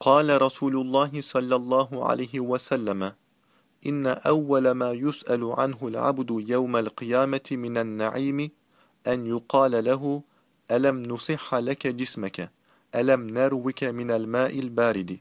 قال رسول الله صلى الله عليه وسلم إن أول ما يسأل عنه العبد يوم القيامة من النعيم أن يقال له ألم نصح لك جسمك؟ ألم نروك من الماء البارد؟